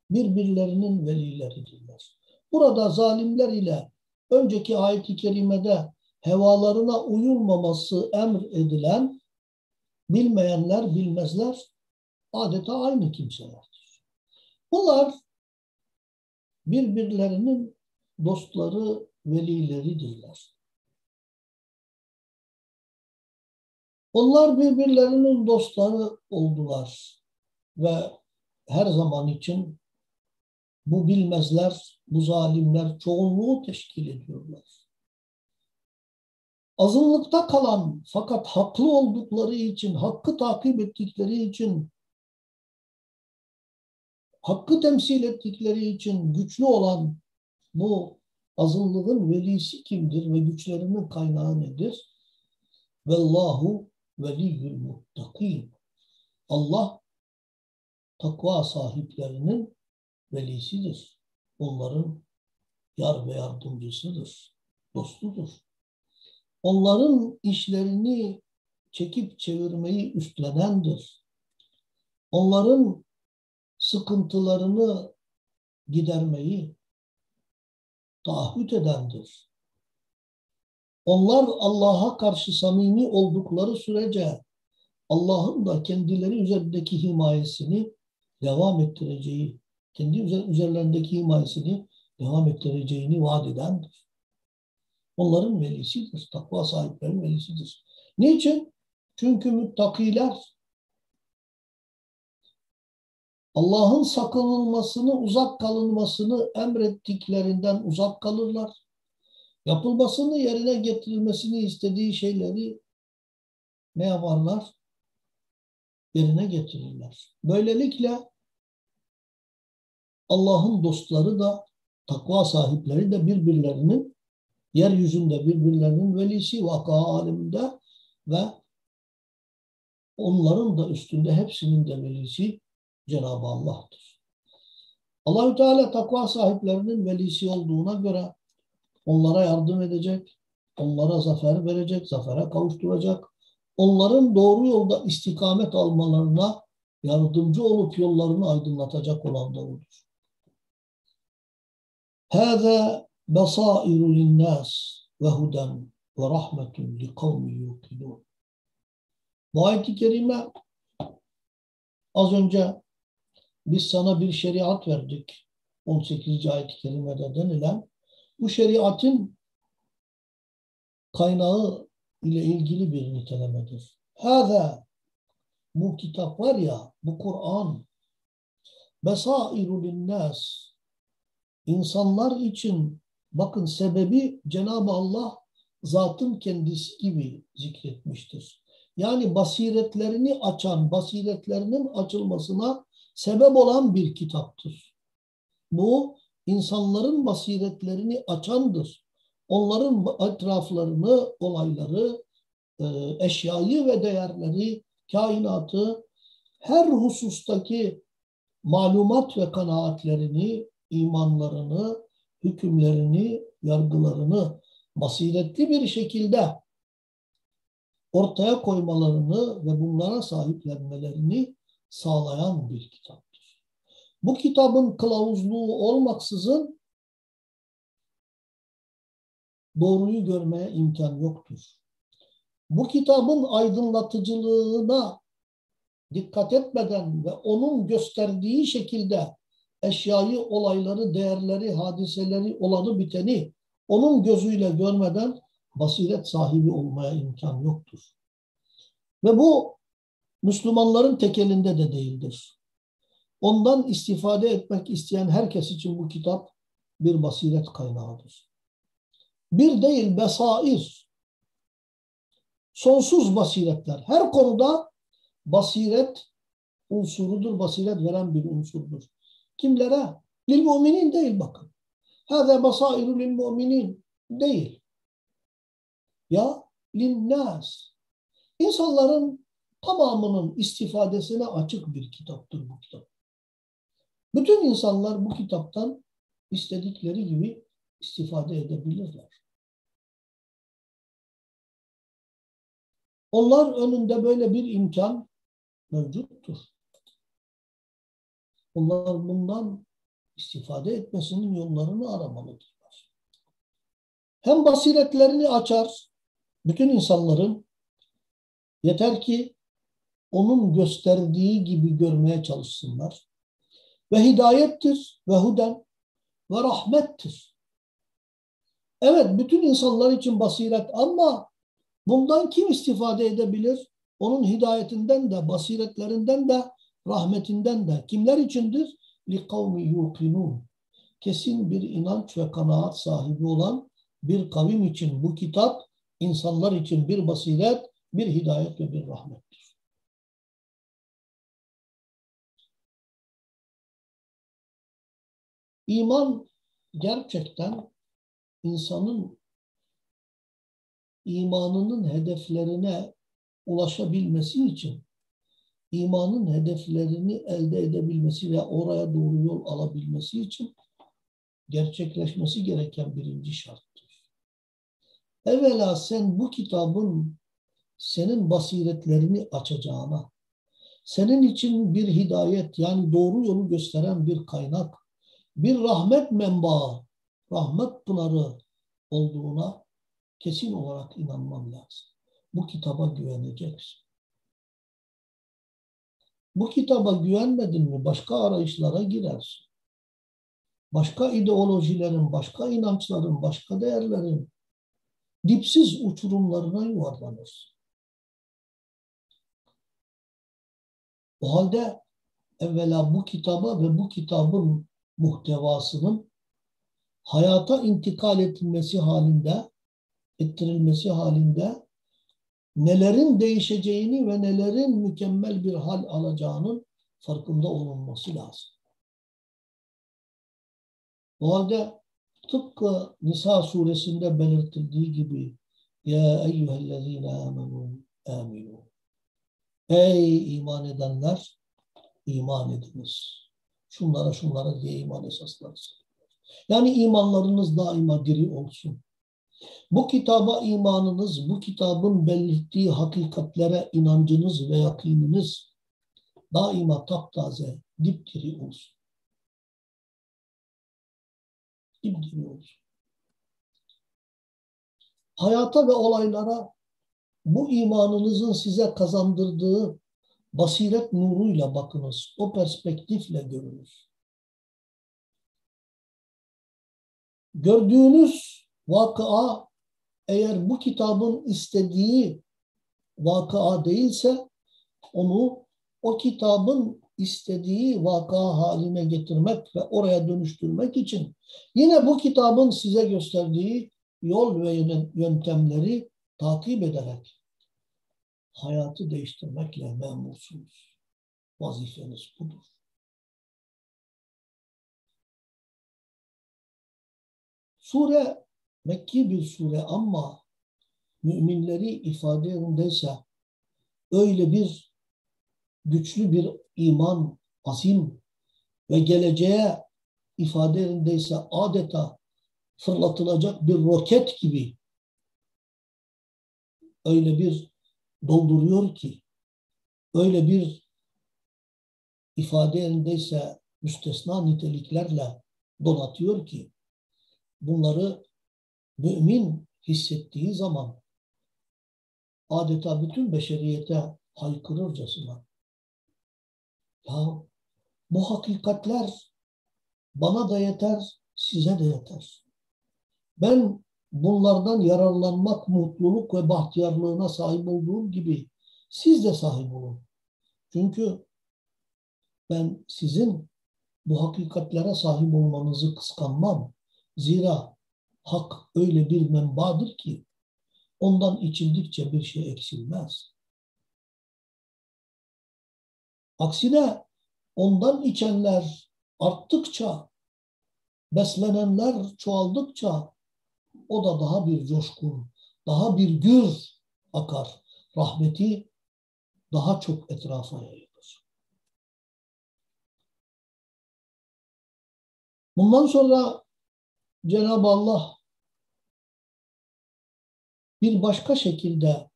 birbirlerinin velileridirler. Burada zalimler ile önceki ayet-i kerimede hevalarına uyulmaması emr edilen bilmeyenler, bilmezler adeta aynı kimselerdir. Bunlar birbirlerinin dostları, velileridirler. Onlar birbirlerinin dostları oldular ve her zaman için bu bilmezler, bu zalimler çoğunluğu teşkil ediyorlar. Azınlıkta kalan fakat haklı oldukları için, hakkı takip ettikleri için, hakkı temsil ettikleri için güçlü olan bu azınlığın velisi kimdir ve güçlerinin kaynağı nedir? Vallahu veliyyül muttakin. Allah takva sahiplerinin velisidir. Onların yar ve yardımcısıdır, dostudur. Onların işlerini çekip çevirmeyi üstlenendir. Onların sıkıntılarını gidermeyi taahhüt edendir. Onlar Allah'a karşı samimi oldukları sürece Allah'ın da kendileri üzerindeki himayesini devam ettireceği, kendi üzerlerindeki himayesini devam ettireceğini vaat edendir. Onların velisidir, takva sahiplerinin velisidir. Niçin? Çünkü müttakiler Allah'ın sakınılmasını, uzak kalınmasını emrettiklerinden uzak kalırlar. Yapılmasını, yerine getirilmesini istediği şeyleri ne yaparlar? Yerine getirirler. Böylelikle Allah'ın dostları da takva sahipleri de birbirlerinin yeryüzünde birbirlerinin velisi vaka aleminde ve onların da üstünde hepsinin de velisi Cenab-ı Allah'tır. Allahü Teala takva sahiplerinin velisi olduğuna göre onlara yardım edecek, onlara zafer verecek, zafere kavuşturacak, onların doğru yolda istikamet almalarına yardımcı olup yollarını aydınlatacak olan da odur. Hâzâ besâiru linnâs ve huden ve rahmetun. Bu ayet-i kerime az önce biz sana bir şeriat verdik. 18. ayet-i kerimede denilen bu şeriatin kaynağı ile ilgili bir nitelemedir. Hâzâ bu kitap var ya, bu Kur'an besâiru linnâs insanlar için bakın sebebi Cenab-ı Allah zatın kendisi gibi zikretmiştir. Yani basiretlerini açan, basiretlerinin açılmasına sebep olan bir kitaptır. Bu insanların basiretlerini açandır. Onların etraflarını, olayları, e, eşyayı ve değerleri, kainatı, her husustaki malumat ve kanaatlerini, imanlarını, hükümlerini, yargılarını basiretli bir şekilde ortaya koymalarını ve bunlara sahiplenmelerini sağlayan bir kitaptır. Bu kitabın kılavuzluğu olmaksızın doğruyu görmeye imkan yoktur. Bu kitabın aydınlatıcılığına dikkat etmeden ve onun gösterdiği şekilde eşyayı, olayları, değerleri, hadiseleri, olanı biteni onun gözüyle görmeden basiret sahibi olmaya imkan yoktur. Ve bu Müslümanların tekelinde de değildir. Ondan istifade etmek isteyen herkes için bu kitap bir basiret kaynağıdır. Bir değil besair, sonsuz basiretler. Her konuda basiret unsurudur, basiret veren bir unsurdur. Kimlere? Lil müminin değil bakın. Hâzâ basairu lil müminin değil. Ya linnâs. İnsanların tamamının istifadesine açık bir kitaptır bu kitap. Bütün insanlar bu kitaptan istedikleri gibi istifade edebilirler. Onlar önünde böyle bir imkan mevcuttur. Onlar bundan istifade etmesinin yollarını aramalıdırlar. Hem basiretlerini açar, bütün insanların yeter ki onun gösterdiği gibi görmeye çalışsınlar. Ve hidayettir ve huden ve rahmettir. Evet bütün insanlar için basiret ama bundan kim istifade edebilir? Onun hidayetinden de, basiretlerinden de rahmetinden de kimler içindir? لِقَوْمِ يُوقِنُونَ Kesin bir inanç ve kanaat sahibi olan bir kavim için bu kitap insanlar için bir basiret, bir hidayet ve bir rahmettir. İman gerçekten insanın imanının hedeflerine ulaşabilmesi için imanın hedeflerini elde edebilmesi ve oraya doğru yol alabilmesi için gerçekleşmesi gereken birinci şarttır. Evvela sen bu kitabın senin basiretlerini açacağına, senin için bir hidayet yani doğru yolu gösteren bir kaynak, bir rahmet menbaı, rahmet pınarı olduğuna kesin olarak inanman lazım. Bu kitaba güveneceksin. Bu kitaba güvenmedin mi başka arayışlara girersin. Başka ideolojilerin, başka inançların, başka değerlerin dipsiz uçurumlarına yuvarlanırsın. O halde evvela bu kitaba ve bu kitabın muhtevasının hayata intikal edilmesi halinde, ettirilmesi halinde nelerin değişeceğini ve nelerin mükemmel bir hal alacağının farkında olunması lazım. O halde tıpkı Nisa suresinde belirtildiği gibi Ya eyyühellezine amenu aminu Ey iman edenler iman ediniz. Şunlara şunlara diye iman esasları Yani imanlarınız daima diri olsun. Bu kitaba imanınız, bu kitabın belirttiği hakikatlere inancınız ve yakininiz daima taptaze, dipdiri olsun. Dipdiri olsun. Hayata ve olaylara bu imanınızın size kazandırdığı basiret nuruyla bakınız. O perspektifle görünüz. Gördüğünüz vakıa eğer bu kitabın istediği vakıa değilse onu o kitabın istediği vaka haline getirmek ve oraya dönüştürmek için yine bu kitabın size gösterdiği yol ve yöntemleri takip ederek hayatı değiştirmekle memursunuz. Vazifeniz budur. Sure Mekki bir sure ama müminleri ifade yerindeyse öyle bir güçlü bir iman, azim ve geleceğe ifade yerindeyse adeta fırlatılacak bir roket gibi öyle bir dolduruyor ki öyle bir ifade yerindeyse müstesna niteliklerle donatıyor ki bunları mümin hissettiği zaman adeta bütün beşeriyete haykırırcasına ya bu hakikatler bana da yeter, size de yeter. Ben bunlardan yararlanmak, mutluluk ve bahtiyarlığına sahip olduğum gibi siz de sahip olun. Çünkü ben sizin bu hakikatlere sahip olmanızı kıskanmam. Zira hak öyle bir menbadır ki ondan içildikçe bir şey eksilmez. Aksine ondan içenler arttıkça, beslenenler çoğaldıkça o da daha bir coşkun, daha bir gür akar. Rahmeti daha çok etrafa yayılır. Bundan sonra Cenab-ı Allah bir başka şekilde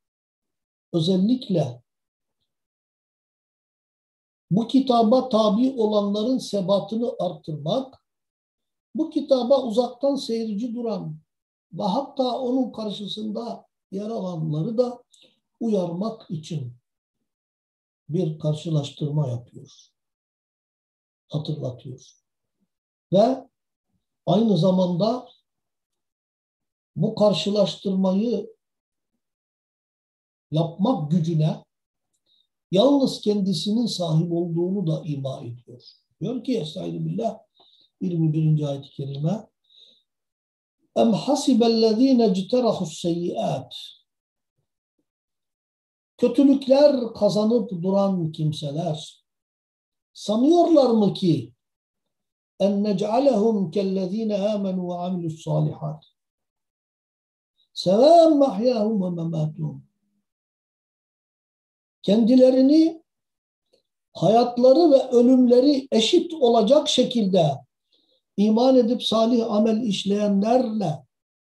özellikle bu kitaba tabi olanların sebatını artırmak, bu kitaba uzaktan seyirci duran ve hatta onun karşısında yer alanları da uyarmak için bir karşılaştırma yapıyor. Hatırlatıyor. Ve aynı zamanda bu karşılaştırmayı yapmak gücüne yalnız kendisinin sahip olduğunu da ima ediyor. Diyor ki Estağfirullah 21. ayet-i kerime Em hasibellezine citerahus seyyiat Kötülükler kazanıp duran kimseler sanıyorlar mı ki en nec'alehum kellezine amenu ve amilus salihat sevam mahyahum ve mematuhum kendilerini hayatları ve ölümleri eşit olacak şekilde iman edip salih amel işleyenlerle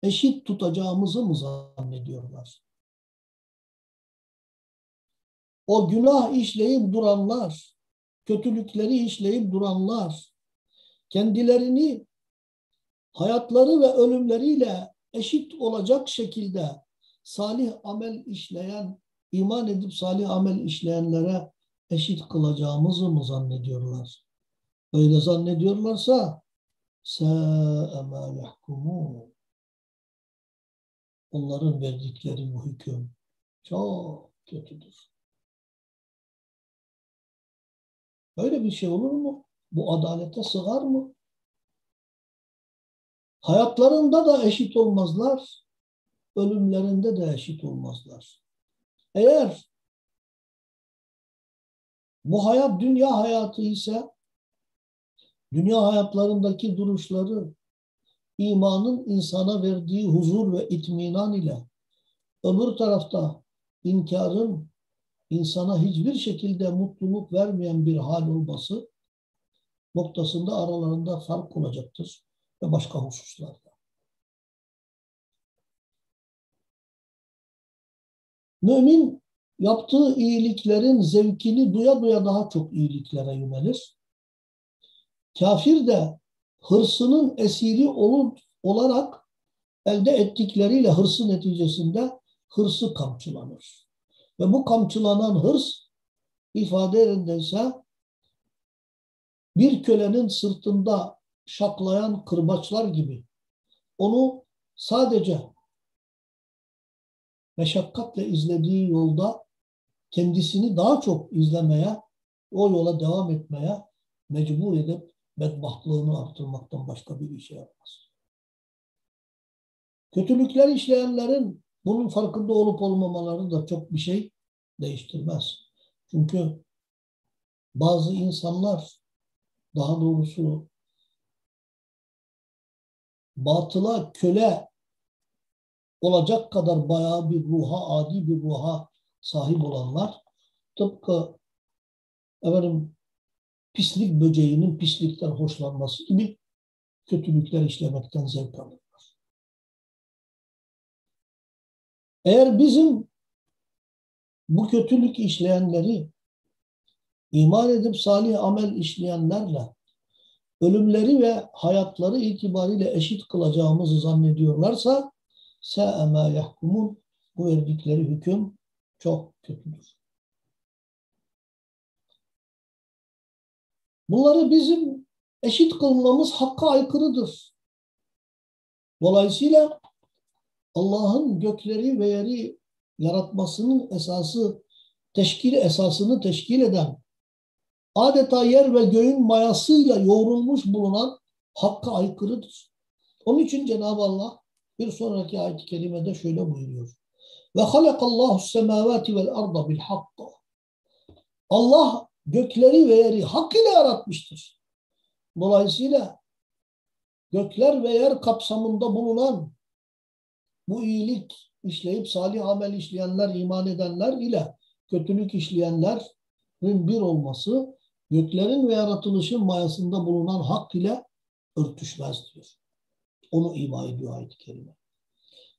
eşit tutacağımızı mı zannediyorlar? O günah işleyip duranlar, kötülükleri işleyip duranlar, kendilerini hayatları ve ölümleriyle eşit olacak şekilde salih amel işleyen iman edip salih amel işleyenlere eşit kılacağımızı mı zannediyorlar? Öyle zannediyorlarsa سَاءَ مَا يَحْكُمُونَ Onların verdikleri bu hüküm çok kötüdür. Böyle bir şey olur mu? Bu adalete sığar mı? Hayatlarında da eşit olmazlar, ölümlerinde de eşit olmazlar. Eğer bu hayat dünya hayatı ise dünya hayatlarındaki duruşları imanın insana verdiği huzur ve itminan ile öbür tarafta inkarın insana hiçbir şekilde mutluluk vermeyen bir hal olması noktasında aralarında fark olacaktır ve başka hususlarda. Mümin yaptığı iyiliklerin zevkini duya duya daha çok iyiliklere yönelir. Kafir de hırsının esiri olur, olarak elde ettikleriyle hırsı neticesinde hırsı kamçılanır. Ve bu kamçılanan hırs ifade yerindeyse bir kölenin sırtında şaklayan kırbaçlar gibi onu sadece meşakkatle izlediği yolda kendisini daha çok izlemeye, o yola devam etmeye mecbur edip bedbahtlığını artırmaktan başka bir işe yapmaz. Kötülükler işleyenlerin bunun farkında olup olmamaları da çok bir şey değiştirmez. Çünkü bazı insanlar daha doğrusu batıla köle olacak kadar bayağı bir ruha, adi bir ruha sahip olanlar tıpkı efendim, pislik böceğinin pislikten hoşlanması gibi kötülükler işlemekten zevk alırlar. Eğer bizim bu kötülük işleyenleri iman edip salih amel işleyenlerle ölümleri ve hayatları itibariyle eşit kılacağımızı zannediyorlarsa se'emâ yahkumun bu verdikleri hüküm çok kötüdür. Bunları bizim eşit kılmamız hakka aykırıdır. Dolayısıyla Allah'ın gökleri ve yeri yaratmasının esası, teşkil esasını teşkil eden adeta yer ve göğün mayasıyla yoğrulmuş bulunan hakka aykırıdır. Onun için Cenab-ı Allah bir sonraki ayet-i kerimede şöyle buyuruyor. Ve halakallahu semavati vel arda bil hakka. Allah gökleri ve yeri hak ile yaratmıştır. Dolayısıyla gökler ve yer kapsamında bulunan bu iyilik işleyip salih amel işleyenler, iman edenler ile kötülük işleyenlerin bir olması göklerin ve yaratılışın mayasında bulunan hak ile örtüşmez diyor. Onu ima ediyor ayet-i kerime.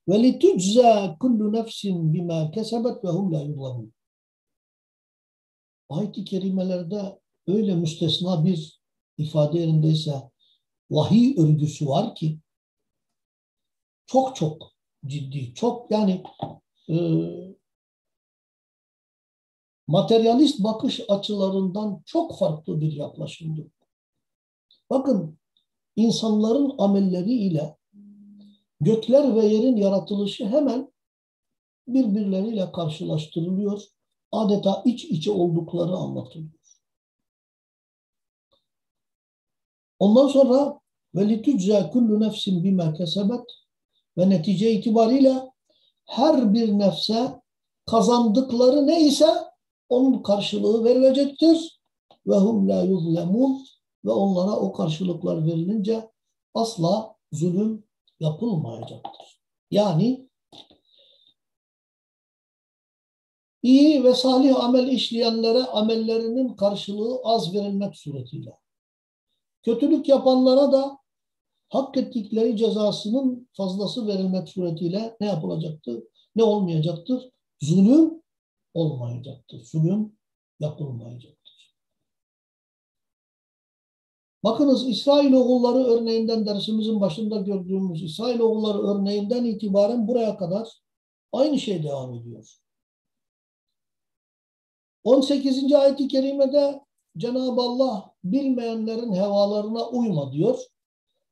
Ve litüczâ kullu nefsin bimâ kesebet ve hum la yuzlamun. Ayet-i kerimelerde öyle müstesna bir ifade yerindeyse vahiy örgüsü var ki çok çok ciddi, çok yani e, materyalist bakış açılarından çok farklı bir yaklaşımdır. Bakın insanların amelleri ile gökler ve yerin yaratılışı hemen birbirleriyle karşılaştırılıyor. Adeta iç içe oldukları anlatılıyor. Ondan sonra ve litücza kullu nefsin bima kesebet ve netice itibariyle her bir nefse kazandıkları neyse onun karşılığı verilecektir. Ve hum la yuzlemun ve onlara o karşılıklar verilince asla zulüm yapılmayacaktır. Yani iyi ve salih amel işleyenlere amellerinin karşılığı az verilmek suretiyle. Kötülük yapanlara da hak ettikleri cezasının fazlası verilmek suretiyle ne yapılacaktır? Ne olmayacaktır? Zulüm olmayacaktır. Zulüm yapılmayacaktır. Bakınız İsrail oğulları örneğinden dersimizin başında gördüğümüz İsrail oğulları örneğinden itibaren buraya kadar aynı şey devam ediyor. 18. ayet-i kerimede Cenab-ı Allah bilmeyenlerin hevalarına uyma diyor.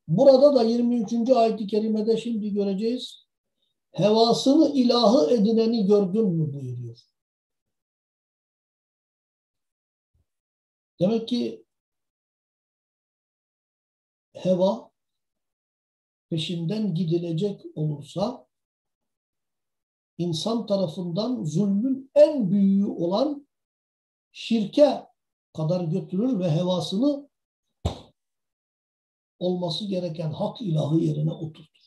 Burada da 23. ayet-i kerimede şimdi göreceğiz. Hevasını ilahı edineni gördün mü buyuruyor. Demek ki heva peşinden gidilecek olursa insan tarafından zulmün en büyüğü olan şirke kadar götürür ve hevasını olması gereken hak ilahı yerine oturtur.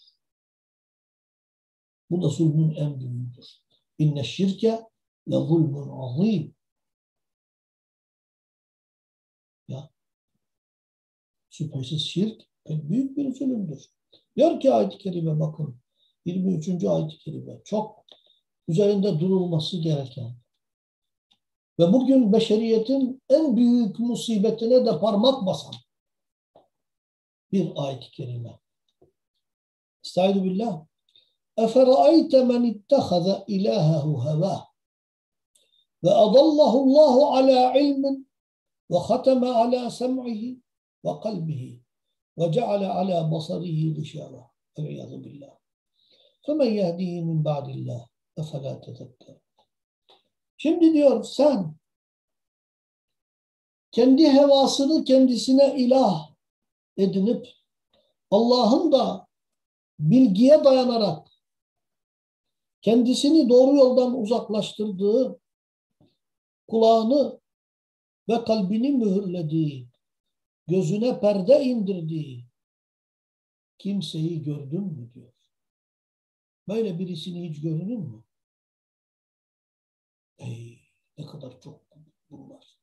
Bu da zulmün en büyüğüdür. İnne şirke le zulmün azim. şüphesiz şirk en büyük bir zulümdür. Diyor ki ayet-i kerime bakın 23. ayet-i kerime çok üzerinde durulması gereken ve bugün beşeriyetin en büyük musibetine de parmak basan bir ayet-i kerime. Estaizu billah. Efera'ayte men ittehaza ilahehu hevâh ve adallahu Allahu ala ilmin ve hateme ala sem'ihi عَلَى سَمْعِهِ وَقَلْبِهِ وَجَعَلَ عَلَى بَصَرِهِ غِشَاوَةً وَالْعِيَاذُ بِاللّٰهِ فَمَنْ يَهْدِهِ مِنْ بَعْدِ اللّٰهِ اَفَلَا تَذَكَّرُ Şimdi diyor sen kendi hevasını kendisine ilah edinip Allah'ın da bilgiye dayanarak kendisini doğru yoldan uzaklaştırdığı, kulağını ve kalbini mühürlediği, gözüne perde indirdiği kimseyi gördün mü diyor. Böyle birisini hiç görünür mü? Ey ne kadar çok bunlar.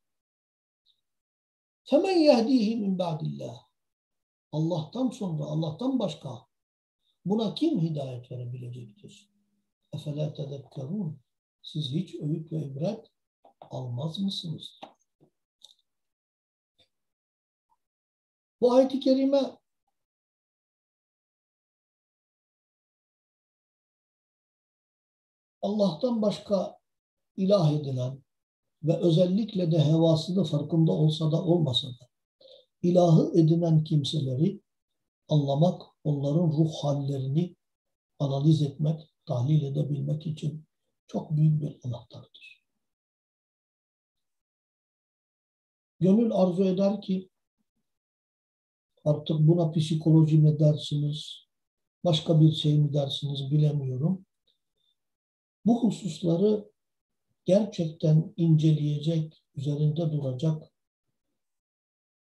Femen yehdihi min ba'dillah. Allah'tan sonra, Allah'tan başka buna kim hidayet verebilecektir? Efela tedekkerun. Siz hiç öğüt ve ibret almaz mısınız? Bu ayet-i kerime Allah'tan başka ilah edilen ve özellikle de hevasını farkında olsa da olmasa da ilahı edinen kimseleri anlamak, onların ruh hallerini analiz etmek, tahlil edebilmek için çok büyük bir anahtardır. Gönül arzu eder ki artık buna psikoloji mi dersiniz, başka bir şey mi dersiniz bilemiyorum. Bu hususları gerçekten inceleyecek, üzerinde duracak,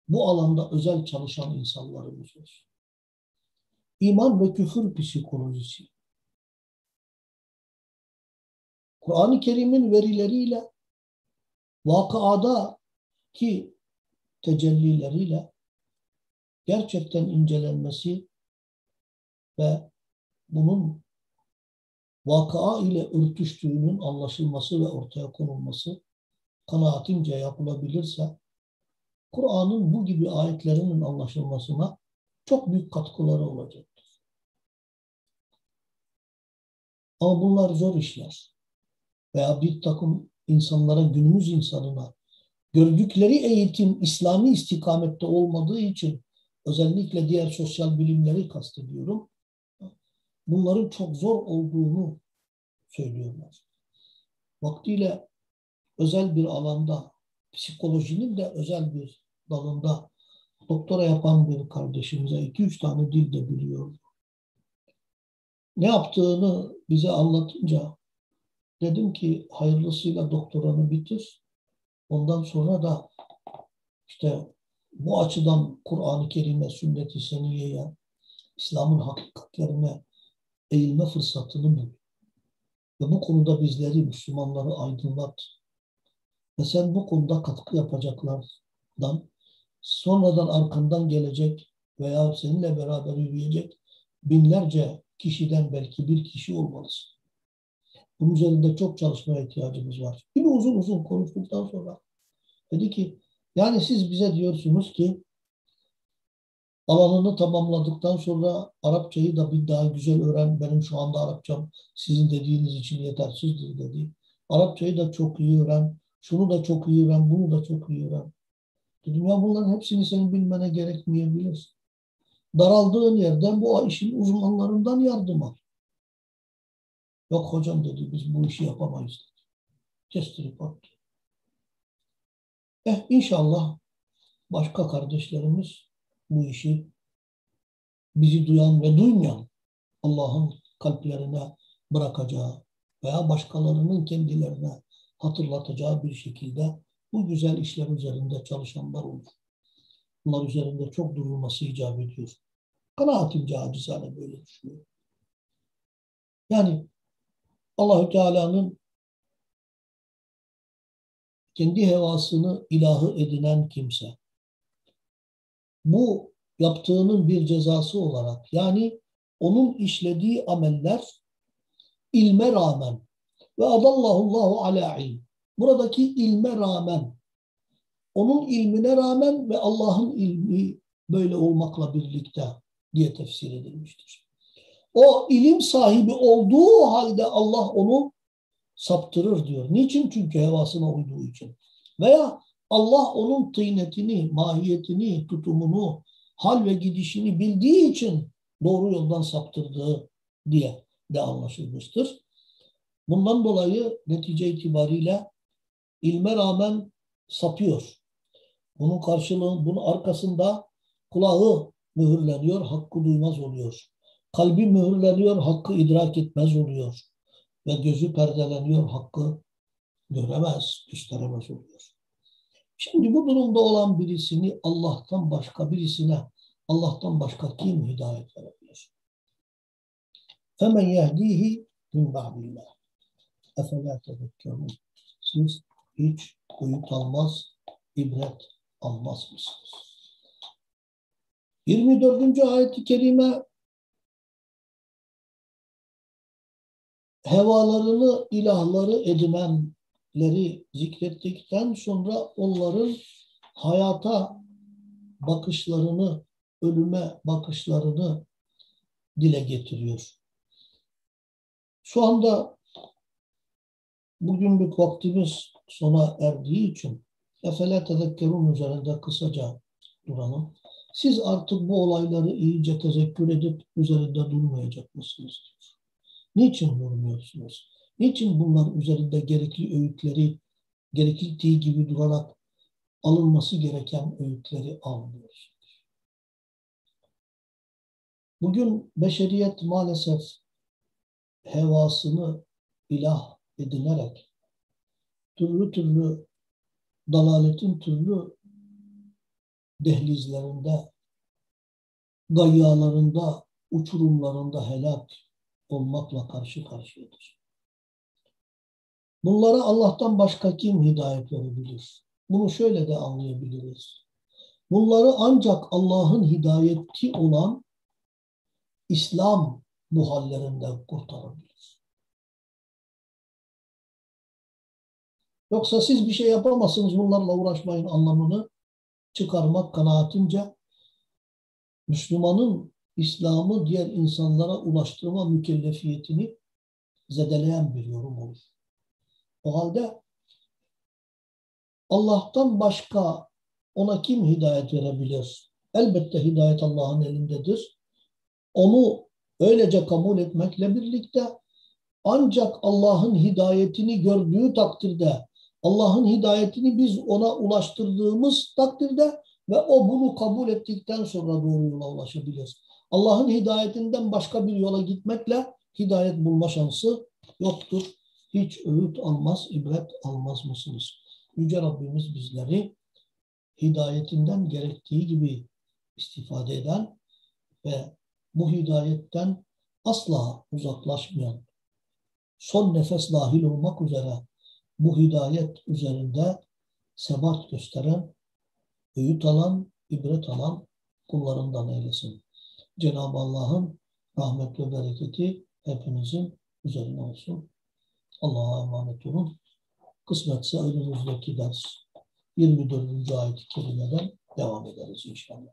bu alanda özel çalışan insanlarımız var. İman ve küfür psikolojisi. Kur'an-ı Kerim'in verileriyle vakıada ki tecellileriyle gerçekten incelenmesi ve bunun vakıa ile örtüştüğünün anlaşılması ve ortaya konulması kanaatimce yapılabilirse Kur'an'ın bu gibi ayetlerinin anlaşılmasına çok büyük katkıları olacaktır. Ama bunlar zor işler. Veya bir takım insanlara, günümüz insanına gördükleri eğitim İslami istikamette olmadığı için özellikle diğer sosyal bilimleri kastediyorum. Bunların çok zor olduğunu söylüyorlar. Vaktiyle özel bir alanda psikolojinin de özel bir dalında doktora yapan bir kardeşimize iki üç tane dil de biliyor. Ne yaptığını bize anlatınca dedim ki hayırlısıyla doktoranı bitir. Ondan sonra da işte bu açıdan Kur'an-ı Kerim'e, sünnet-i seniyeye, İslam'ın hakikatlerine eğilme fırsatını bul. Ve bu konuda bizleri, Müslümanları aydınlat. Ve sen bu konuda katkı yapacaklardan, sonradan arkandan gelecek veya seninle beraber yürüyecek binlerce kişiden belki bir kişi olmalısın. Bunun üzerinde çok çalışmaya ihtiyacımız var. Bir uzun uzun konuştuktan sonra dedi ki yani siz bize diyorsunuz ki alanını tamamladıktan sonra Arapçayı da bir daha güzel öğren. Benim şu anda Arapçam sizin dediğiniz için yetersizdir dedi. Arapçayı da çok iyi öğren. Şunu da çok iyi öğren. Bunu da çok iyi öğren. Dedim ya bunların hepsini senin bilmene gerekmeyebilir. Daraldığın yerden bu işin uzmanlarından yardım al. Yok hocam dedi biz bu işi yapamayız dedi. Kestirip attı. Eh inşallah başka kardeşlerimiz bu işi bizi duyan ve duymayan Allah'ın kalplerine bırakacağı veya başkalarının kendilerine hatırlatacağı bir şekilde bu güzel işler üzerinde çalışanlar olur. Bunlar üzerinde çok durulması icap ediyor. Kanaatimce acizane böyle düşünüyorum. Yani Allahü Teala'nın kendi hevasını ilahı edinen kimse bu yaptığının bir cezası olarak yani onun işlediği ameller ilme rağmen ve adallahullahu ala ilm. Buradaki ilme rağmen, onun ilmine rağmen ve Allah'ın ilmi böyle olmakla birlikte diye tefsir edilmiştir. O ilim sahibi olduğu halde Allah onu saptırır diyor. Niçin? Çünkü hevasına uyduğu için. Veya Allah onun tıynetini, mahiyetini, tutumunu, hal ve gidişini bildiği için doğru yoldan saptırdığı diye de anlaşılmıştır. Bundan dolayı netice itibariyle ilme rağmen sapıyor. Bunun karşılığı, bunun arkasında kulağı mühürleniyor, hakkı duymaz oluyor. Kalbi mühürleniyor, hakkı idrak etmez oluyor. Ve gözü perdeleniyor, hakkı göremez, gösteremez oluyor. Şimdi bu durumda olan birisini Allah'tan başka birisine Allah'tan başka kim hidayet verebilir? Femen yehdihi min ba'dillah. Efela tezekkerun. Siz hiç uyut almaz, ibret almaz mısınız? 24. ayet-i kerime hevalarını ilahları edinenleri zikrettikten sonra onların hayata bakışlarını, ölüme bakışlarını dile getiriyor. Şu anda bugünlük vaktimiz sona erdiği için Efele tezekkerun üzerinde kısaca duralım. Siz artık bu olayları iyice tezekkür edip üzerinde durmayacak mısınız? Niçin durmuyorsunuz? Niçin bunlar üzerinde gerekli öğütleri, gerektiği gibi durarak alınması gereken öğütleri almıyorsunuz? Bugün beşeriyet maalesef hevasını ilah edinerek türlü türlü dalaletin türlü dehlizlerinde, gayyalarında, uçurumlarında helak olmakla karşı karşıyadır. Bunlara Allah'tan başka kim hidayet verebilir? Bunu şöyle de anlayabiliriz. Bunları ancak Allah'ın hidayeti olan İslam bu hallerinden kurtarabilir. Yoksa siz bir şey yapamazsınız bunlarla uğraşmayın anlamını çıkarmak kanaatimce Müslümanın İslam'ı diğer insanlara ulaştırma mükellefiyetini zedeleyen bir yorum olur. O halde Allah'tan başka ona kim hidayet verebilir? Elbette hidayet Allah'ın elindedir. Onu öylece kabul etmekle birlikte ancak Allah'ın hidayetini gördüğü takdirde Allah'ın hidayetini biz ona ulaştırdığımız takdirde ve o bunu kabul ettikten sonra doğru yola ulaşabilir. Allah'ın hidayetinden başka bir yola gitmekle hidayet bulma şansı yoktur. Hiç öğüt almaz, ibret almaz mısınız? Yüce Rabbimiz bizleri hidayetinden gerektiği gibi istifade eden ve bu hidayetten asla uzaklaşmayan, son nefes dahil olmak üzere bu hidayet üzerinde sebat gösteren, öğüt alan, ibret alan kullarından eylesin. Cenab-ı Allah'ın rahmet ve bereketi hepimizin üzerine olsun. Allah'a emanet olun. Kısmetse önümüzdeki ders 24. ayet-i kerimeden devam ederiz inşallah.